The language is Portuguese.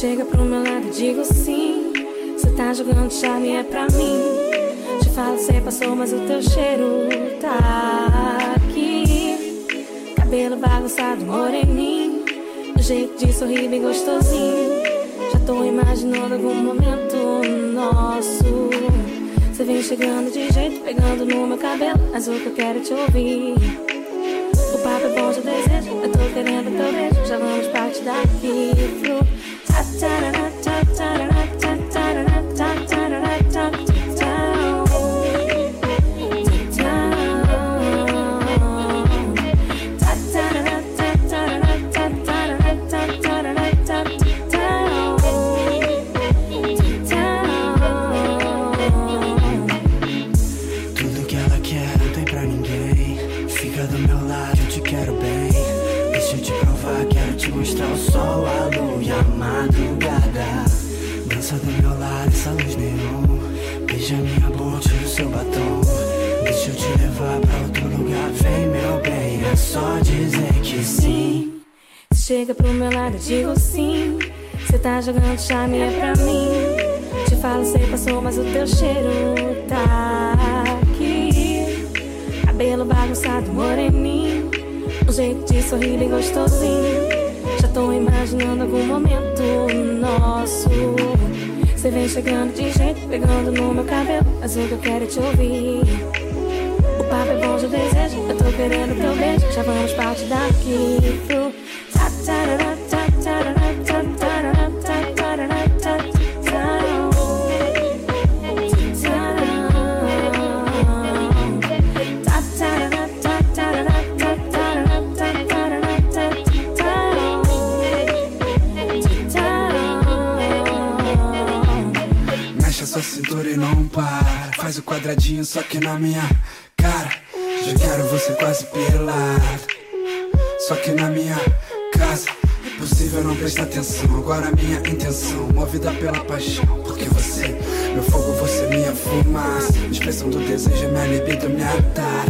chega pro meu lado e digo sim. Cê tá jogando chave é pra mim. Te falo, cê passou, mas o teu cheiro tá aqui. Cabelo bagunçado, moreninho. Do jeito de sorrir bem gostosinho. Já tô imaginando algum momento nosso. Você vem chegando de jeito, pegando no meu cabelo. Mas o que eu quero é te ouvir. O papo é bom, já desejo. Eu tô querendo teu beijo. Já vamos partir daqui pro. Fica do meu lado, eu te quero bem. Deixa eu te provar, quero te mostrar o sol, a lua e a madrugada. Dança do meu lado, essa luz neon. Beija minha boca, tira o seu batom. Deixa eu te levar pra outro lugar, vem meu bem. É só dizer que sim. Chega pro meu lado, digo sim. Cê tá jogando charme é pra mim. Te falo, cê passou, mas o teu cheiro tá. Cabelo bagunçado, moreninho. Um jeito de sorrir bem gostosinho. Já tô imaginando algum momento nosso. Cê vem chegando de jeito, pegando no meu cabelo. Mas o que eu quero é te ouvir. O papo é bom, já desejo. Eu tô querendo teu beijo. Já vamos partir daqui pro. Cintura e não para. Faz o quadradinho só que na minha cara. Já quero você quase pelado. Só que na minha casa. Impossível não prestar atenção. Agora minha intenção, movida pela paixão. Porque você, meu fogo, você, minha fumaça. Expressão do desejo, minha libido vai ter